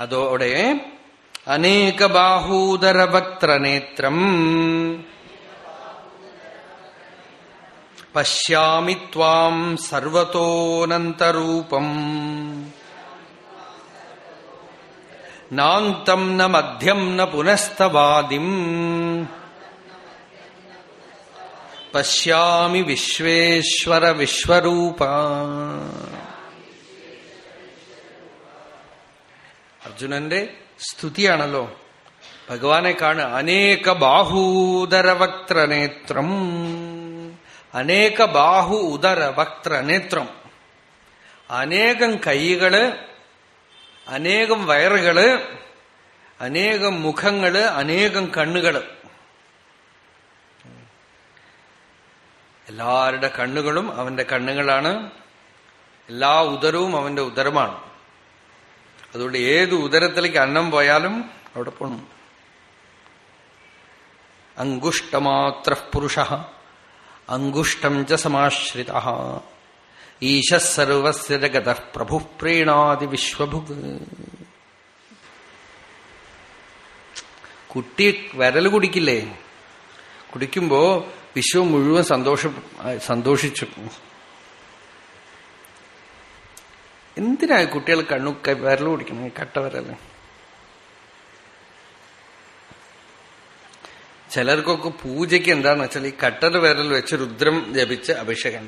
അതോടെ അനേകബാഹൂദരവക്ത്രനേത്രം പശ്യാമി ത്വാം സർവത്തോനന്തരൂപം നാന്തം ന മധ്യം ന പുനസ്തവാദിം. പശ്യാമി വിശ്വേശ്വര വിശ്വരൂപ. അർജുനന്റെ സ്തുതിയാണല്ലോ. ഭഗവാനെ കാണുക. അനേക ബാഹൂദരവക്ത്രനേത്രം. അനേക ബാഹു ഉദര വക്ത്രനേത്രം അനേകം കൈകൾ അനേകം വയറുകൾ അനേകം മുഖങ്ങൾ അനേകം കണ്ണുകൾ. എല്ലാവരുടെ കണ്ണുകളും അവന്റെ കണ്ണുകളാണ്. എല്ലാ ഉദരവും അവന്റെ ഉദരമാണ്. അതുകൊണ്ട് ഏത് ഉദരത്തിലേക്ക് അന്നം പോയാലും അവിടെ പോണം. അങ്കുഷ്ടമാത്ര പുരുഷ അങ്കുഷ്ടം ച സമാശ്രിത. ഈശസർവസ്യ ജഗത പ്രഭു പ്രീണാതി വിശ്വഭുഗ് കുട്ടി വിരൽ കുടിക്കില്ലേ? കുടിക്കുമ്പോ വിശ്വം മുഴുവൻ സന്തോഷം സന്തോഷിച്ചു. എന്തിനാ കുട്ടികൾ കണ്ണു വിരൽ പിടിക്കണം? കട്ട വിരൽ ചിലർക്കൊക്കെ പൂജയ്ക്ക് എന്താന്ന് വെച്ചാൽ ഈ കട്ടർ വിരൽ വെച്ച് രുദ്രം ജപിച്ച് അഭിഷേകം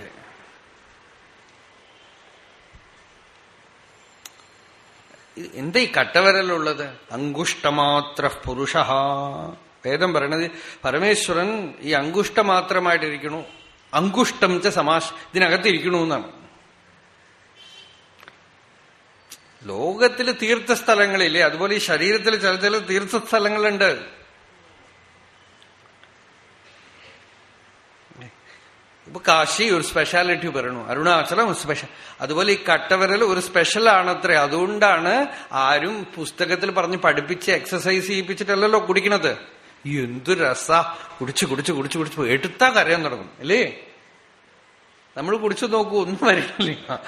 എന്താ ഈ കട്ടവരലുള്ളത് അങ്കുഷ്ടമാത്ര പുരുഷ. വേദം പറയണത് പരമേശ്വരൻ ഈ അങ്കുഷ്ടമാത്രമായിട്ടിരിക്കണു. അങ്കുഷ്ടം ച സമാശ് ഇതിനകത്തിരിക്കണു എന്നാണ്. ലോകത്തിൽ തീർത്ഥസ്ഥലങ്ങളില്ലേ? അതുപോലെ ഈ ശരീരത്തിൽ ചില ചില തീർത്ഥ സ്ഥലങ്ങളുണ്ട് ഇപ്പൊ കാശി ഒരു സ്പെഷ്യാലിറ്റി പറയണു. അരുണാചലം ഒരു സ്പെഷ്യൽ അതുപോലെ ഈ കട്ടവരൽ ഒരു സ്പെഷ്യൽ ആണത്രേ. അതുകൊണ്ടാണ് ആരും പുസ്തകത്തിൽ പറഞ്ഞ് പഠിപ്പിച്ച് എക്സസൈസ് ചെയ്യിപ്പിച്ചിട്ടല്ലല്ലോ കുടിക്കണത്. എന്തു രസ. കുടിച്ച് കുടിച്ച് കുടിച്ച് കുടിച്ച് എടുത്താ കരയാൻ തുടങ്ങും. അല്ലേ? നമ്മൾ കുടിച്ചു നോക്കൂ ഒന്നും വരണില്ല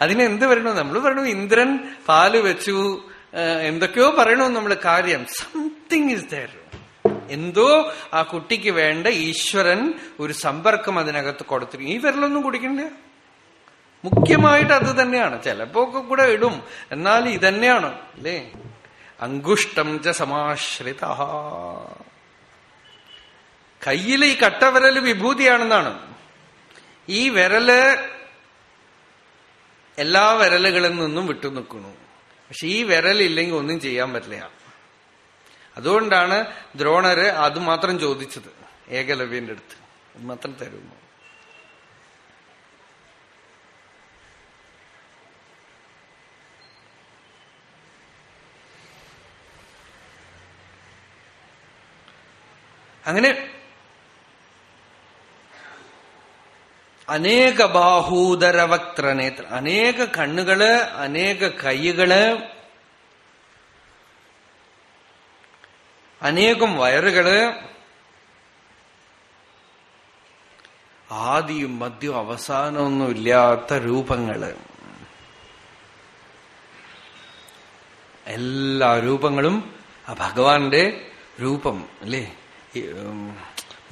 അതിനെന്ത് വരണോ? നമ്മൾ പറയണു ഇന്ദ്രൻ പാൽ വെച്ചു എന്തൊക്കെയോ പറയണോ നമ്മൾ കാര്യം. സംതിങ് ഇസ് ദയർ എന്തോ ആ കുട്ടിക്ക് വേണ്ട ഈശ്വരൻ ഒരു സമ്പർക്കം അതിനകത്ത് കൊടുത്തിരിക്കും ഈ വിരലൊന്നും കുടിക്കണ്ട. മുഖ്യമായിട്ട് അത് തന്നെയാണ്. ചിലപ്പോ ഒക്കെ കൂടെ ഇടും. എന്നാൽ ഇതന്നെയാണ്. അല്ലേ? അങ്കുഷ്ടം ച സമാശ്രിത. കയ്യിലെ ഈ കട്ടവരൽ വിഭൂതിയാണെന്നാണ്. ഈ വിരൽ എല്ലാ വിരലുകളിൽ നിന്നും വിട്ടു നിൽക്കുന്നു. പക്ഷെ ഈ വിരലില്ലെങ്കിൽ ഒന്നും ചെയ്യാൻ പറ്റില്ല. അതുകൊണ്ടാണ് ദ്രോണര് അത് മാത്രം ചോദിച്ചത് ഏകലവ്യന്റെ അടുത്ത്. അത് മാത്രം തരുന്നു. അങ്ങനെ അനേക ബാഹൂദരവക്ത്രനേത്ര അനേക കണ്ണുകൾ അനേക കൈകൾ അനേകം വയറുകൾ ആദിയും മദ്യവും അവസാനമൊന്നും ഇല്ലാത്ത രൂപങ്ങൾ. എല്ലാ രൂപങ്ങളും ആ ഭഗവാന്റെ രൂപം അല്ലേ?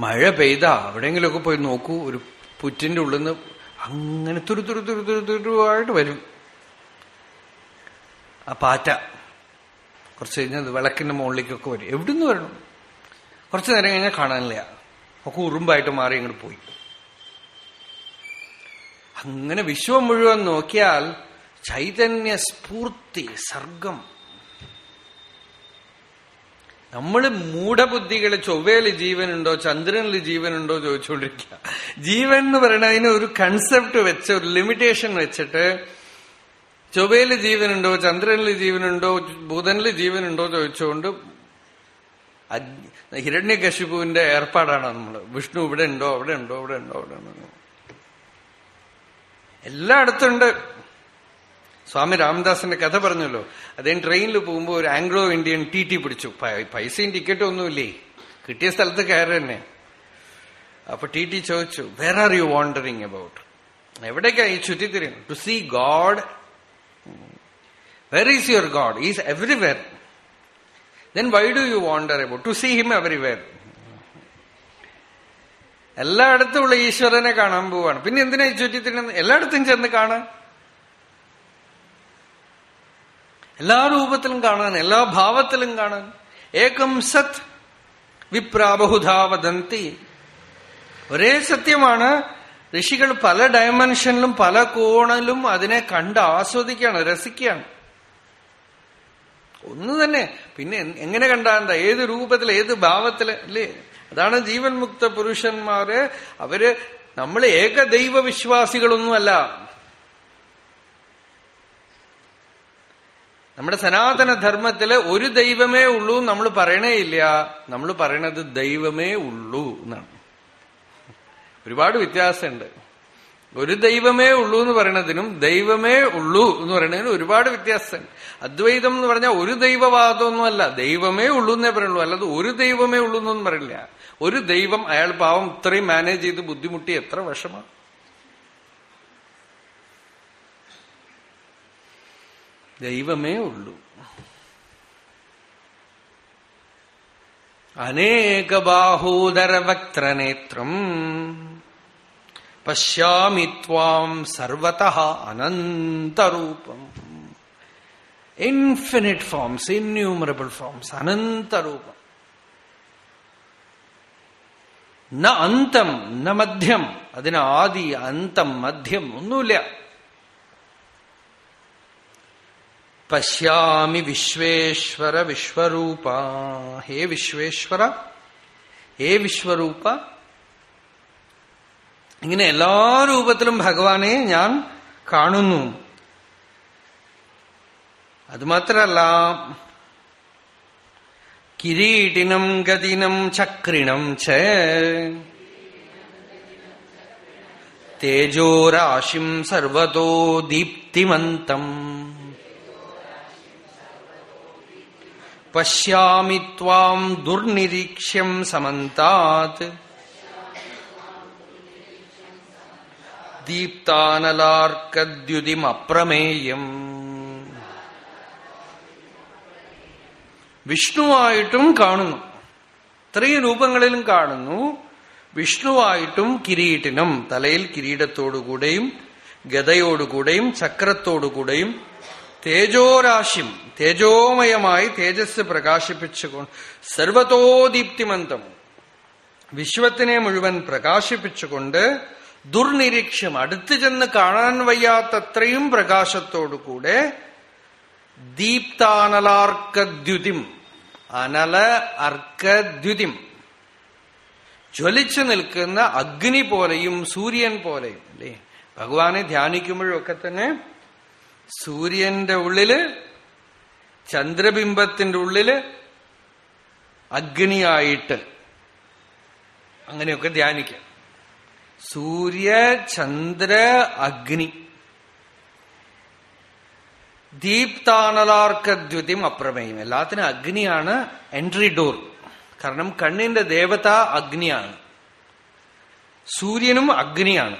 മഴ പെയ്ത എവിടെയെങ്കിലുമൊക്കെ പോയി നോക്കൂ ഒരു പുറ്റിന്റെ ഉള്ളിൽ നിന്ന് അങ്ങനെ തുരു തുരു തുരു തുരു തുരുവായിട്ട് വരും. ആ പാറ്റ കുറച്ച് കഴിഞ്ഞാൽ വിളക്കിന്റെ മുകളിലേക്കൊക്കെ വരും. എവിടുന്ന് വരണം? കുറച്ചു നേരം കഴിഞ്ഞാൽ കാണാനില്ല. ഒക്കെ ഉറുമ്പായിട്ട് മാറി ഇങ്ങോട്ട് പോയി. അങ്ങനെ വിശ്വം മുഴുവൻ നോക്കിയാൽ ചൈതന്യ സ്ഫൂർത്തി സർഗം. നമ്മൾ മൂഢബുദ്ധികൾ ചൊവ്വയിൽ ജീവനുണ്ടോ ചന്ദ്രനിൽ ജീവനുണ്ടോ ചോദിച്ചുകൊണ്ടിരിക്കുക. ജീവൻ എന്ന് പറയുന്നതിന് ഒരു കൺസെപ്റ്റ് വെച്ച് ഒരു ലിമിറ്റേഷൻ വെച്ചിട്ട് ചൊവ്വയിൽ ജീവനുണ്ടോ ചന്ദ്രനിൽ ജീവനുണ്ടോ ബുധനിൽ ജീവനുണ്ടോ ചോദിച്ചുകൊണ്ട് ഹിരണ്യകശിപുവിന്റെ ഏർപ്പാടാണ് നമ്മൾ. വിഷ്ണു ഇവിടെ ഉണ്ടോ അവിടെ ഉണ്ടോ അവിടെ ഉണ്ടോ അവിടെ ഉണ്ടോ എല്ലായിടത്തുണ്ട് സ്വാമി രാമദാസിന്റെ കഥ പറഞ്ഞല്ലോ. അദ്ദേഹം ട്രെയിനിൽ പോകുമ്പോൾ ഒരു ആംഗ്ലോ ഇന്ത്യൻ ടി ടി പിടിച്ചു. പൈസയും ടിക്കറ്റും ഒന്നുമില്ലേ? കിട്ടിയ സ്ഥലത്ത് കയറി തന്നെ. അപ്പൊ ടി ടി ചോദിച്ചു where are you wandering about എവിടേക്കാ ഈ ചുറ്റിത്തിരിയും to see God where is your God is everywhere then why do you wander about to see him everywhere എല്ലായിടത്തും ഉള്ള ഈശ്വരനെ കാണാൻ പോവാണ് പിന്നെ എന്തിനാ ഈ ചുറ്റിത്തിന് എല്ലായിടത്തും ചെന്ന് കാണാൻ എല്ലാ രൂപത്തിലും കാണാൻ എല്ലാ ഭാവത്തിലും കാണാൻ. ഏകം സത് വിപ്രാബഹുധാവദന്തി. ഒരേ സത്യമാണ് ഋഷികൾ പല ഡയമെൻഷനിലും പല കോണിലും അതിനെ കണ്ട് ആസ്വദിക്കുകയാണ് രസിക്കുകയാണ്. ഒന്ന് തന്നെ. പിന്നെ എങ്ങനെ കണ്ടാ എന്താ? ഏത് രൂപത്തിൽ ഏത് ഭാവത്തിൽ അല്ലേ? അതാണ് ജീവൻ മുക്ത പുരുഷന്മാര് അവർ നമ്മൾ ഏകദൈവ വിശ്വാസികളൊന്നുമല്ല നമ്മുടെ സനാതന ധർമ്മത്തിൽ ഒരു ദൈവമേ ഉള്ളൂ നമ്മൾ പറയണേ ഇല്ല. നമ്മൾ പറയണത് ദൈവമേ ഉള്ളൂ എന്നാണ്. ഒരുപാട് വ്യത്യാസമുണ്ട്. ഒരു ദൈവമേ ഉള്ളൂ എന്ന് പറയണതിനും ദൈവമേ ഉള്ളൂ എന്ന് പറയുന്നതിനും ഒരുപാട് വ്യത്യാസമുണ്ട്. അദ്വൈതം എന്ന് പറഞ്ഞാൽ ഒരു ദൈവവാദമൊന്നുമല്ല ദൈവമേ ഉള്ളൂ എന്നേ പറയുള്ളൂ. അല്ലാതെ ഒരു ദൈവമേ ഉള്ളൂ എന്നൊന്നും പറയില്ല. ഒരു ദൈവം അയാൾ പാവം ഇത്രയും മാനേജ് ചെയ്ത് ബുദ്ധിമുട്ടി എത്ര വിഷമാണ് ദൈവമേ ഉള്ളൂ. അനേകബാഹൂദരവക്ത്രനേത്രം പശ്യാമി ത്വാം സർവത അനന്തരൂപം. ഇൻഫിനിറ്റ് ഫോംസ് ഇന്യൂമറബിൾ ഫോംസ് അനന്തരൂപം. ന അന്തം ന മധ്യം അതിന് ആദി അന്തം മധ്യം ഒന്നുമില്ല. പശ്യാമി വിശ്വേശ്വര വിശ്വരൂപ. ഹേ വിശ്വേശ്വര ഹേ വിശ്വരൂപ. ഇങ്ങനെ എല്ലാ രൂപത്തിലും ഭഗവാനെ ഞാൻ കാണുന്നു. അതുമാത്രല്ല കിരീടിനം ഗതിനം ചക്രിണം ച. തേജോരാശിം സർവതോ ദീപ്തിമന്തം. പശ്യാമി ത്വാം ദുർനിരീക്ഷ്യം സമന്താത് ദീപ്താനലാർക്കദ്യുതിമപ്രമേയം വിഷ്ണുവായിട്ടും കാണുന്നു. ഇത്രയും രൂപങ്ങളിലും കാണുന്നു. വിഷ്ണുവായിട്ടും കിരീടിനും തലയിൽ കിരീടത്തോടുകൂടെയും ഗതയോടുകൂടെയും ചക്രത്തോടുകൂടെയും തേജോരാശിം തേജോമയമായി തേജസ് പ്രകാശിപ്പിച്ചുകൊണ്ട് സർവതോദീപ്തിമന്തം. വിശ്വത്തിനെ മുഴുവൻ പ്രകാശിപ്പിച്ചുകൊണ്ട് ദുർനിരീക്ഷം അടുത്തു ചെന്ന് കാണാൻ വയ്യാത്തത്രയും പ്രകാശത്തോടുകൂടെ ദീപ്താനലാർക്കദ്യുതിം അനല അർക്കദ്യുതിം. ജ്വലിച്ചു നിൽക്കുന്ന അഗ്നി പോലെയും സൂര്യൻ പോലെയും അല്ലേ? ഭഗവാനെ ധ്യാനിക്കുമ്പോഴൊക്കെ തന്നെ സൂര്യന്റെ ഉള്ളിൽ ചന്ദ്രബിംബത്തിന്റെ ഉള്ളിൽ അഗ്നിയായിട്ട്. അങ്ങനെയൊക്കെ ധ്യാനിക്കാം. സൂര്യ ചന്ദ്ര അഗ്നി. ദീപ്താനലാർക്കദ്യുതിം അപ്രമേയം. എല്ലാത്തിനും അഗ്നിയാണ് എൻട്രി ഡോർ കാരണം കണ്ണിന്റെ ദേവത അഗ്നിയാണ്. സൂര്യനും അഗ്നിയാണ്.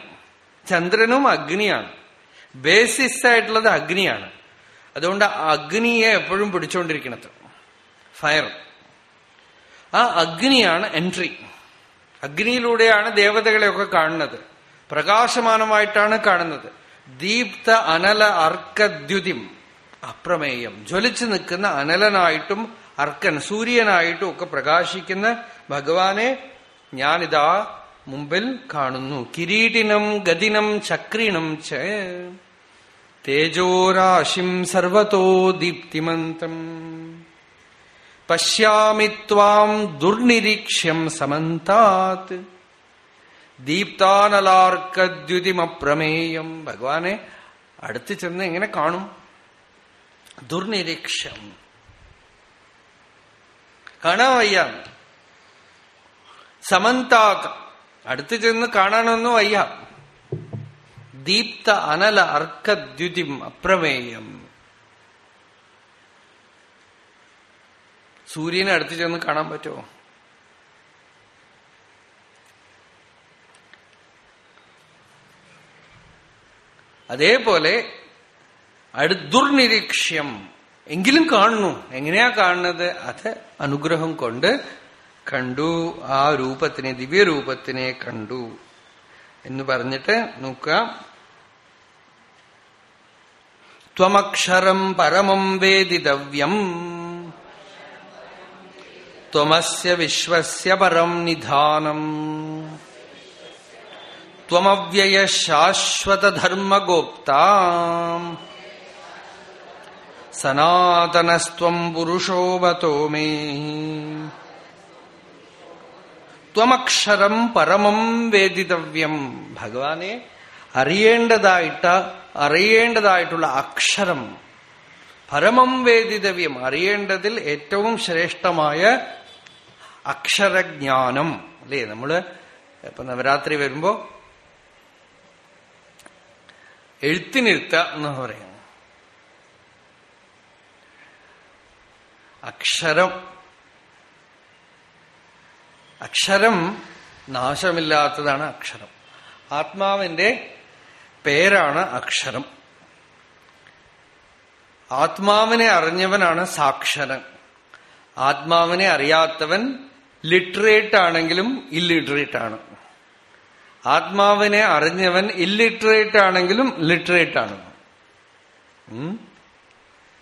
ചന്ദ്രനും അഗ്നിയാണ്. ബേസിസ് ആയിട്ടുള്ളത് അഗ്നിയാണ്. അതുകൊണ്ട് അഗ്നിയെ എപ്പോഴും പിടിച്ചുകൊണ്ടിരിക്കണത് ഫയർ. ആ അഗ്നിയാണ് എൻട്രി. അഗ്നിയിലൂടെയാണ് ദേവതകളെയൊക്കെ കാണുന്നത്. പ്രകാശമാനമായിട്ടാണ് കാണുന്നത്. ദീപ്ത അനല അർക്കദ്യുതിം അപ്രമേയം. ജ്വലിച്ചു നിൽക്കുന്ന അനലനായിട്ടും അർക്കൻ സൂര്യനായിട്ടും ഒക്കെ പ്രകാശിക്കുന്ന ഭഗവാനെ ഞാനിതാ മുമ്പിൽ കാണുന്നു. കിരീടിനം ഗതിനം ചക്രീണം ച തേജോരാശിം സർവതോ ദീപ്തിമന്തം പശ്യാമി ത്വാം ദുർനിരീക്ഷ്യം സമന്താത്. ദീപ്താനലാർക്കദ്യുതിമപ്രമേയം. ഭഗവാനെ അടുത്ത് ചെന്ന് എങ്ങനെ കാണും? ദുർനിരീക്ഷം കാണാൻ വയ്യ. സമന്താക്ക അടുത്ത് ചെന്ന് കാണാനൊന്നും വയ്യ. ദീപ്ത അനല അർക്കദ്യുതിം അപ്രമേയം. സൂര്യനെ അടുത്ത് ചെന്ന് കാണാൻ പറ്റുമോ? അതേപോലെ ദുർനിരീക്ഷ്യം. എങ്കിലും കാണുന്നു. എങ്ങനെയാ കാണുന്നത്? അത് അനുഗ്രഹം കൊണ്ട് കണ്ടു. ആ രൂപത്തിനെ ദിവ്യരൂപത്തിനെ കണ്ടു. എന്ന് പറഞ്ഞിട്ട് നോക്കുക. ത്വമക്ഷരം പരമം വേദിതവ്യം ത്വമസ്യ വിശ്വസ്യ പരം നിധാനം. ത്വമവ്യയ ശാശ്വതധർമ്മഗോപ്ത സനാതനസ്ത്വം പുരുഷോവതോ മേ. ത്വമക്ഷരം പരമം വേദിതവ്യം ഭഗവാനെ അറിയേണ്ടതായിട്ട് അറിയേണ്ടതായിട്ടുള്ള അക്ഷരം പരമം വേദിതവ്യം അറിയേണ്ടതിൽ ഏറ്റവും ശ്രേഷ്ഠമായ അക്ഷരജ്ഞാനം. അല്ലേ? നമ്മൾ ഇപ്പൊ നവരാത്രി വരുമ്പോ എഴുത്തിനിരുത്ത എന്ന് പറയുന്നു. അക്ഷരം. അക്ഷരം നാശമില്ലാത്തതാണ് അക്ഷരം. ആത്മാവിന്റെ പേരാണ് അക്ഷരം. ആത്മാവിനെ അറിഞ്ഞവനാണ് സാക്ഷരൻ. ആത്മാവിനെ അറിയാത്തവൻ ലിറ്ററേറ്റ് ആണെങ്കിലും ഇല്ലിറ്ററേറ്റ് ആണ്. ആത്മാവിനെ അറിഞ്ഞവൻ ഇല്ലിറ്ററേറ്റ് ആണെങ്കിലും ലിറ്ററേറ്റ് ആണ്.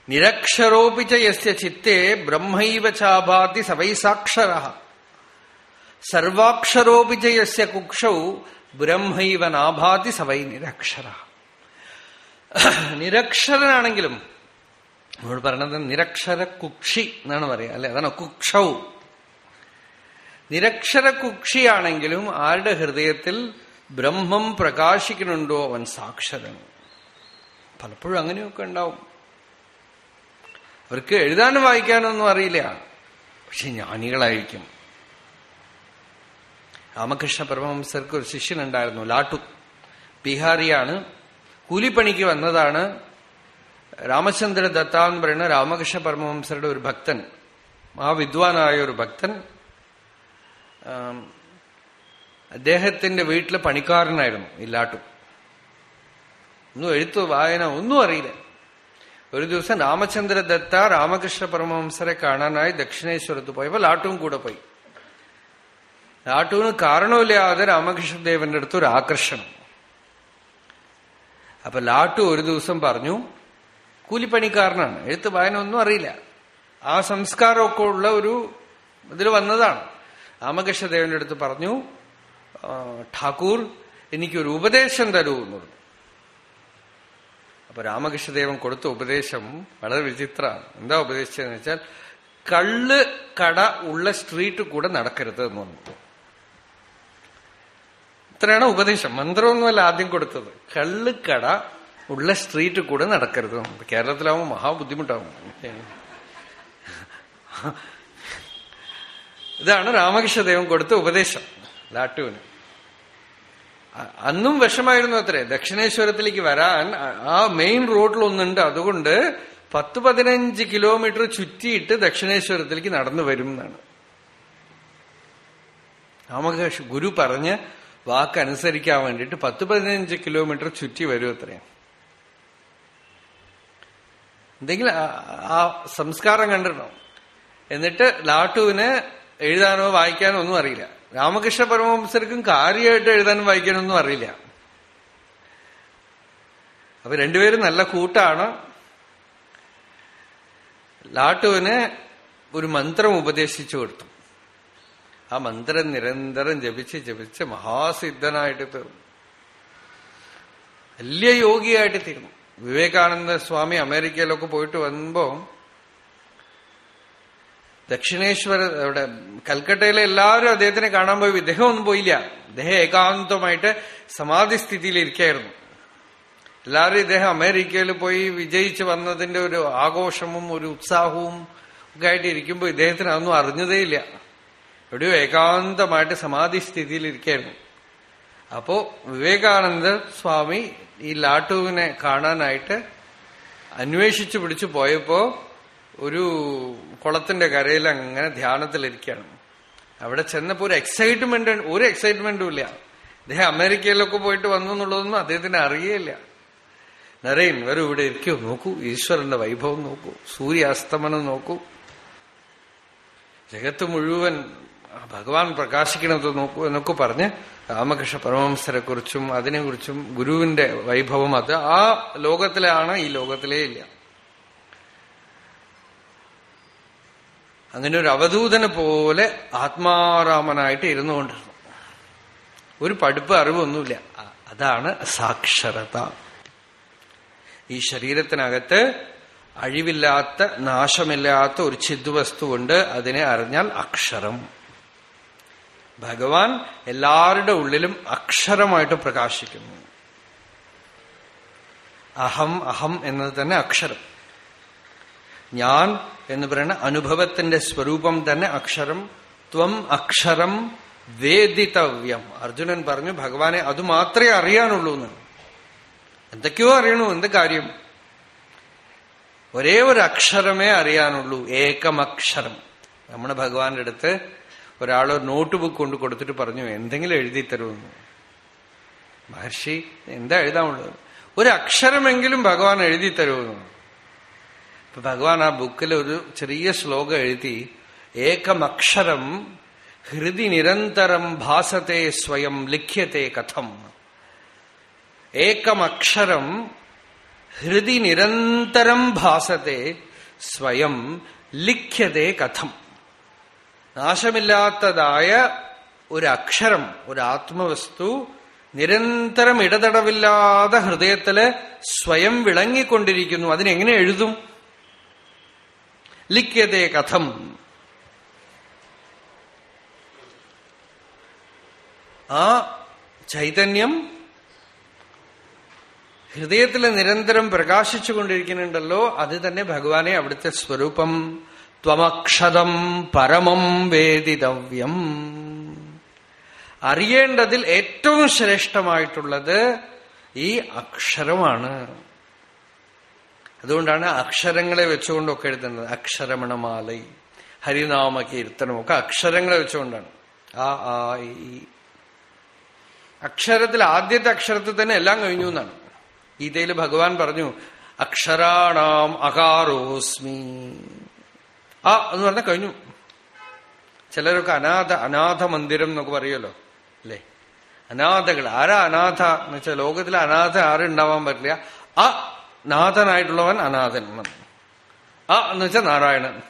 നിരക്ഷരോപിച്ച യസ്യ ചിത്തെ ബ്രഹ്മൈവ ചാഭാതി സവൈ സർവാക്ഷരോപിച്ച യസ്യ കുക്ഷൗ ബ്രഹ്മൈവ നാഭാതി സവൈ നിരക്ഷര. നിരക്ഷരനാണെങ്കിലും നമ്മൾ പറയണത് നിരക്ഷര കുക്ഷി എന്നാണ് പറയുക അല്ലെ? അതാണ് കുക്ഷൗ. നിരക്ഷര കുക്ഷിയാണെങ്കിലും ആരുടെ ഹൃദയത്തിൽ ബ്രഹ്മം പ്രകാശിക്കുന്നുണ്ടോ അവൻ സാക്ഷരൻ? പലപ്പോഴും അങ്ങനെയൊക്കെ ഉണ്ടാവും. അവർക്ക് എഴുതാനും വായിക്കാനൊന്നും അറിയില്ല. പക്ഷെ ജ്ഞാനികളായിരിക്കും. രാമകൃഷ്ണ പരമഹംസർക്ക് ഒരു ശിഷ്യനുണ്ടായിരുന്നു ലാട്ടു. ബീഹാറിയാണ്. കൂലിപ്പണിക്ക് വന്നതാണ്. രാമചന്ദ്ര ദത്ത എന്ന് പറയുന്ന രാമകൃഷ്ണ പരമഹംസരുടെ ഒരു ഭക്തൻ ആ വിദ്വാനായ ഒരു ഭക്തൻ. അദ്ദേഹത്തിന്റെ വീട്ടിലെ പണിക്കാരനായിരുന്നു ഈ ലാട്ടു. ഒന്നും എഴുത്തു വായന ഒന്നും അറിയില്ല. ഒരു ദിവസം രാമചന്ദ്ര ദത്ത രാമകൃഷ്ണ പരമഹംസരെ കാണാനായി ദക്ഷിണേശ്വരത്ത് പോയപ്പോൾ ലാട്ടും കൂടെ പോയി. ലാട്ടുവിന് കാരണമില്ലാതെ രാമകൃഷ്ണദേവന്റെ അടുത്ത് ഒരു ആകർഷണം. അപ്പൊ ലാട്ടു ഒരു ദിവസം പറഞ്ഞു കൂലിപ്പണിക്കാരനാണ്. എഴുത്ത് വായന ഒന്നും അറിയില്ല. ആ സംസ്കാരമൊക്കെ ഉള്ള ഒരു ഇതിൽ വന്നതാണ്. രാമകൃഷ്ണദേവന്റെ അടുത്ത് പറഞ്ഞു ഠാക്കൂർ എനിക്കൊരു ഉപദേശം തരൂ എന്ന് പറഞ്ഞു. അപ്പൊ രാമകൃഷ്ണദേവൻ കൊടുത്ത ഉപദേശം വളരെ വിചിത്രമാണ്. എന്താ ഉപദേശിച്ചതെന്ന് വെച്ചാൽ കള്ള് കട ഉള്ള സ്ട്രീറ്റ് കൂടെ നടക്കരുത് എന്ന് പറഞ്ഞു. ഇത്രയാണ് ഉപദേശം. മന്ത്രമൊന്നുമല്ല ആദ്യം കൊടുത്തത്. കള്ളുക്കട ഉള്ള സ്ട്രീറ്റ് കൂടെ നടക്കരുത്. കേരളത്തിലാവുമ്പോൾ മഹാ ബുദ്ധിമുട്ടാവും. ഇതാണ് രാമകൃഷ്ണദേവൻ കൊടുത്ത ഉപദേശം. ലാട്ടുവിന്. അന്നും വിഷമായിരുന്നു അത്രേ. ദക്ഷിണേശ്വരത്തിലേക്ക് വരാൻ ആ മെയിൻ റോഡിലൊന്നുണ്ട് അതുകൊണ്ട് പത്ത് പതിനഞ്ച് കിലോമീറ്റർ ചുറ്റിയിട്ട് ദക്ഷിണേശ്വരത്തിലേക്ക് നടന്നു വരും എന്നാണ്. രാമകൃഷ്ണ ഗുരു പറഞ്ഞ് വാക്കനുസരിക്കാൻ വേണ്ടിയിട്ട് പത്ത് പതിനഞ്ച് കിലോമീറ്റർ ചുറ്റി വരും അത്രയും. എന്തെങ്കിലും ആ സംസ്കാരം കണ്ടിരണോ എന്നിട്ട് ലാട്ടുവിന് എഴുതാനോ വായിക്കാനോ ഒന്നും അറിയില്ല. രാമകൃഷ്ണ പരമവംസർക്കും കാര്യമായിട്ട് എഴുതാനും വായിക്കാനോ ഒന്നും അറിയില്ല. അപ്പൊ രണ്ടുപേരും നല്ല കൂട്ടാണ്. ലാട്ടുവിന് ഒരു മന്ത്രം ഉപദേശിച്ചു കൊടുത്തു. ആ മന്ത്രം നിരന്തരം ജപിച്ച് ജപിച്ച് മഹാസിദ്ധനായിട്ട് തീർന്നു. വലിയ യോഗിയായിട്ട് തീർന്നു. വിവേകാനന്ദ സ്വാമി അമേരിക്കയിലൊക്കെ പോയിട്ട് വരുമ്പോ ദക്ഷിണേശ്വര അവിടെ കൽക്കട്ടയിലെ എല്ലാവരും അദ്ദേഹത്തിനെ കാണാൻ പോയി. ഇദ്ദേഹം ഒന്നും പോയില്ല. ഇദ്ദേഹം ഏകാന്തമായിട്ട് സമാധി സ്ഥിതിയിലിരിക്കായിരുന്നു എല്ലാവരും ഇദ്ദേഹം അമേരിക്കയിൽ പോയി വിജയിച്ച് വന്നതിന്റെ ഒരു ആഘോഷവും ഒരു ഉത്സാഹവും ഒക്കെ ആയിട്ട് ഇരിക്കുമ്പോൾ ഇദ്ദേഹത്തിന് അതൊന്നും അറിഞ്ഞതേയില്ല. എവിടെയോ ഏകാന്തമായിട്ട് സമാധി സ്ഥിതിയിലിരിക്കായിരുന്നു അപ്പോ വിവേകാനന്ദ സ്വാമി ഈ ലാട്ടുവിനെ കാണാനായിട്ട് അന്വേഷിച്ചു പിടിച്ചു പോയപ്പോ ഒരു കുളത്തിന്റെ കരയിൽ അങ്ങനെ ധ്യാനത്തിലിരിക്കുകയാണ്. അവിടെ ചെന്നപ്പോ ഒരു എക്സൈറ്റ്മെന്റ് ഒരു എക്സൈറ്റ്മെന്റും ഇല്ല. അദ്ദേഹം അമേരിക്കയിലൊക്കെ പോയിട്ട് വന്നു എന്നുള്ളതൊന്നും അദ്ദേഹത്തിന് അറിയില്ല നരേൻ വരും ഇവിടെ ഇരിക്കൂ നോക്കൂ ഈശ്വരന്റെ വൈഭവം നോക്കൂ സൂര്യാസ്തമനം നോക്കൂ. ജഗത്ത് മുഴുവൻ ഭഗവാൻ പ്രകാശിക്കണത് നോക്കൂ എന്നൊക്കെ പറഞ്ഞ് രാമകൃഷ്ണ പരമംസരെ കുറിച്ചും അതിനെക്കുറിച്ചും ഗുരുവിന്റെ വൈഭവം അത് ആ ലോകത്തിലാണ് ഈ ലോകത്തിലേ ഇല്ല. അങ്ങനെ ഒരു അവധൂതനെ പോലെ ആത്മാരാമനായിട്ട് ഇരുന്നുകൊണ്ടിരുന്നു. ഒരു പഠിപ്പ് അറിവൊന്നുമില്ല. അതാണ് സാക്ഷരത. ഈ ശരീരത്തിനകത്ത് അഴിവില്ലാത്ത നാശമില്ലാത്ത ഒരു ചിദ്വസ്തുവുണ്ട്. അതിനെ അറിഞ്ഞാൽ അക്ഷരം. ഭഗവാൻ എല്ലാവരുടെ ഉള്ളിലും അക്ഷരമായിട്ട് പ്രകാശിക്കുന്നു. അഹം അഹം എന്നത് തന്നെ അക്ഷരം. ഞാൻ എന്ന് പറയുന്ന അനുഭവത്തിന്റെ സ്വരൂപം തന്നെ അക്ഷരം. ത്വം അക്ഷരം വേദിതവ്യം. അർജുനൻ പറഞ്ഞു ഭഗവാനെ അത് മാത്രമേ അറിയാനുള്ളൂ എന്ന് എന്തൊക്കെയോ അറിയണു എന്ത് കാര്യം? ഒരേ ഒരു അക്ഷരമേ അറിയാനുള്ളൂ. ഏകമക്ഷരം. നമ്മുടെ ഭഗവാന്റെ അടുത്ത് ഒരാൾ നോട്ട് ബുക്ക് കൊണ്ട് കൊടുത്തിട്ട് പറഞ്ഞു എന്തെങ്കിലും എഴുതി തരുമെന്ന് മഹർഷി എന്താ എഴുതാനുള്ളത്? ഒരു അക്ഷരമെങ്കിലും ഭഗവാൻ എഴുതി തരുമെന്ന് ഇപ്പൊ ഭഗവാൻ ആ ബുക്കിൽ ഒരു ചെറിയ ശ്ലോകം എഴുതി ഏകമക്ഷരം ഹൃദി നിരന്തരം ഭാസത്തെ സ്വയം ലിഖ്യത്തെ കഥം. ഏകമക്ഷരം ഹൃദി നിരന്തരം ഭാസത്തെ സ്വയം ലിഖ്യതേ കഥം. നാശമില്ലാത്തതായ ഒരു അക്ഷരം ഒരു ആത്മവസ്തു നിരന്തരം ഇടതടവില്ലാതെ ഹൃദയത്തിൽ സ്വയം വിളങ്ങിക്കൊണ്ടിരിക്കുന്നു. അതിനെങ്ങനെ എഴുതും? ലിഖ്യതേ കഥം. ആ ചൈതന്യം ഹൃദയത്തിൽ നിരന്തരം പ്രകാശിച്ചു കൊണ്ടിരിക്കുന്നുണ്ടല്ലോ അത് തന്നെ ഭഗവാനെ അവിടുത്തെ സ്വരൂപം. ത്വമക്ഷതം പരമം വേദിതവ്യം. അറിയേണ്ടതിൽ ഏറ്റവും ശ്രേഷ്ഠമായിട്ടുള്ളത് ഈ അക്ഷരമാണ്. അതുകൊണ്ടാണ് അക്ഷരങ്ങളെ വെച്ചുകൊണ്ടൊക്കെ എഴുതുന്നത്. അക്ഷരമണമാലൈ ഹരിനാമ കീർത്തനമൊക്കെ അക്ഷരങ്ങളെ വെച്ചുകൊണ്ടാണ്. ആ ആ അക്ഷരത്തിൽ ആദ്യത്തെ അക്ഷരത്തിൽ തന്നെ എല്ലാം കഴിഞ്ഞു എന്നാണ്. ഗീതയിൽ ഭഗവാൻ പറഞ്ഞു അക്ഷരാണാം അകാരോസ്മി. ആ എന്ന് പറഞ്ഞാൽ കഴിഞ്ഞു. ചിലരൊക്കെ അനാഥ അനാഥ മന്ദിരം എന്നൊക്കെ പറയുമല്ലോ അല്ലേ? അനാഥകൾ ആരാ അനാഥ എന്ന് വെച്ചാൽ ലോകത്തിൽ അനാഥ ആരും ഉണ്ടാവാൻ പറ്റില്ല. ആ നാഥനായിട്ടുള്ളവൻ അനാഥൻ ആ എന്ന് വെച്ചാൽ നാരായണൻ.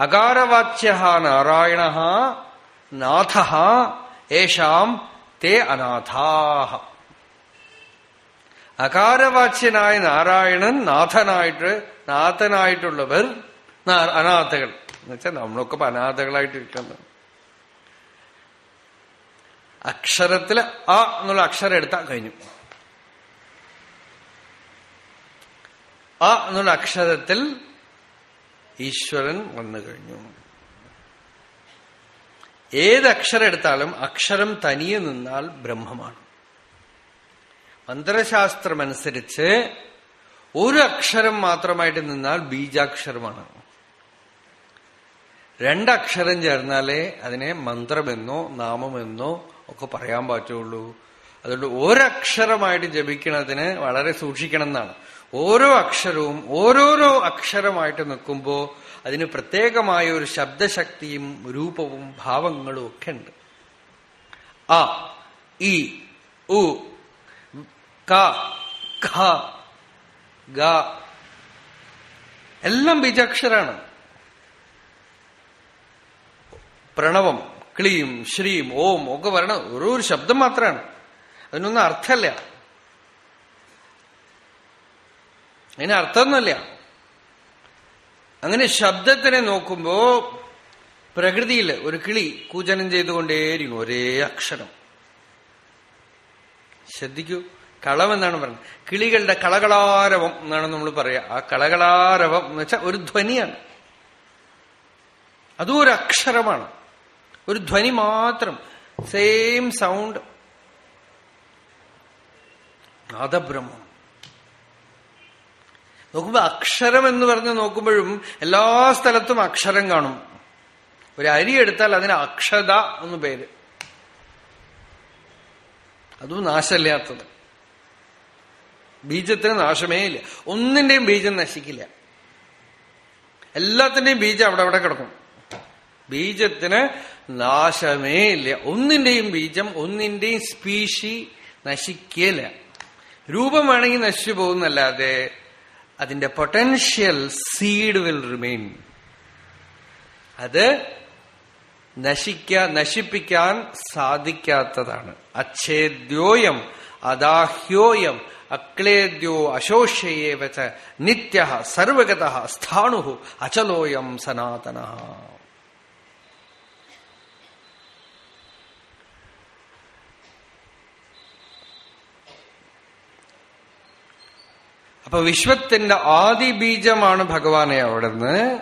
അകാരവാച്യ നാരായണ നാഥ ഏഷാം തേ അനാഥാഹ. അകാരവാച്യനായ നാരായണൻ നാഥനായിട്ട് നാഥനായിട്ടുള്ളവർ അനാഥകൾ. എന്നുവെച്ചാൽ നമ്മളൊക്കെ അനാഥകളായിട്ടിരിക്കുന്നത് അക്ഷരത്തിൽ ആ എന്നുള്ള അക്ഷരം എടുത്താൽ കഴിഞ്ഞു. ആ എന്നുള്ള അക്ഷരത്തിൽ ഈശ്വരൻ വന്നു കഴിഞ്ഞു. ഏത് അക്ഷരം എടുത്താലും അക്ഷരം തനിയെ നിന്നാൽ ബ്രഹ്മമാണ്. മന്ത്രശാസ്ത്രമനുസരിച്ച് ഒരു അക്ഷരം മാത്രമായിട്ട് നിന്നാൽ ബീജാക്ഷരമാണ്. രണ്ടക്ഷരം ചേർന്നാലേ അതിനെ മന്ത്രമെന്നോ നാമമെന്നോ ഒക്കെ പറയാൻ പറ്റുള്ളൂ. അതുകൊണ്ട് ഒരക്ഷരമായിട്ട് ജപിക്കണതിന് വളരെ സൂക്ഷിക്കണം എന്നാണ് ഓരോ അക്ഷരവും ഓരോരോ അക്ഷരമായിട്ട് നിൽക്കുമ്പോൾ അതിന് പ്രത്യേകമായ ഒരു ശബ്ദശക്തിയും രൂപവും ഭാവങ്ങളും ഒക്കെ ഉണ്ട്. ആ ഇ ഉ ക ഖ ഗ. എല്ലാം ബീജാക്ഷരാണ്. പ്രണവം ക്ലീം ശ്രീം ഓം ഒക്കെ പറയണ ഓരോ ഒരു ശബ്ദം മാത്രമാണ് അതിനൊന്നും അർത്ഥമല്ല അതിന് അർത്ഥമൊന്നുമില്ല. അങ്ങനെ ശബ്ദത്തിനെ നോക്കുമ്പോ പ്രകൃതിയിൽ ഒരു കിളി കൂചനം ചെയ്തുകൊണ്ടേയിരിക്കും ഒരേ അക്ഷരം. ശ്രദ്ധിക്കൂ. കളം എന്നാണ് പറയുന്നത്. കിളികളുടെ കളകളാരവം എന്നാണ് നമ്മൾ പറയുക ആ കളകളാരവം എന്ന് വെച്ചാൽ ഒരു ധ്വനിയാണ്. അതും ഒരു അക്ഷരമാണ്. ഒരു ധ്വനി മാത്രം. സെയിം സൗണ്ട് നാദബ്രഹ്മം. നോക്കുമ്പോ അക്ഷരം എന്ന് പറഞ്ഞ് നോക്കുമ്പോഴും എല്ലാ സ്ഥലത്തും അക്ഷരം കാണും. ഒരു അരി എടുത്താൽ അതിന് അക്ഷത എന്ന് പേര്. അതും നാശമില്ലാത്തത്. ബീജത്തിന് നാശമേ ഇല്ല. ഒന്നിന്റെയും ബീജം നശിക്കില്ല. എല്ലാത്തിന്റെയും ബീജം അവിടെ അവിടെ കിടക്കും. ബീജത്തിന് നാശമേ ഇല്ല. ഒന്നിന്റെയും ബീജം ഒന്നിന്റെയും സ്പീഷി നശിക്കില്ല രൂപം വേണമെങ്കിൽ നശിച്ചു പോകുന്നല്ലാതെ അതിന്റെ പൊട്ടൻഷ്യൽ സീഡ് വിൽ റിമെയിൻ അത് നശിക്ക നശിപ്പിക്കാൻ സാധിക്കാത്തതാണ്. അച്ഛേദ്യോയം അദാഹ്യോയം അക്ലേദ്യോ അശോഷ്യയേവ നിത്യ സർവഗത സ്ഥാണു അചലോയം സനാതന അപ്പൊ വിശ്വത്തിന്റെ ആദി ബീജമാണ് ഭഗവാനെ അവിടുന്ന്.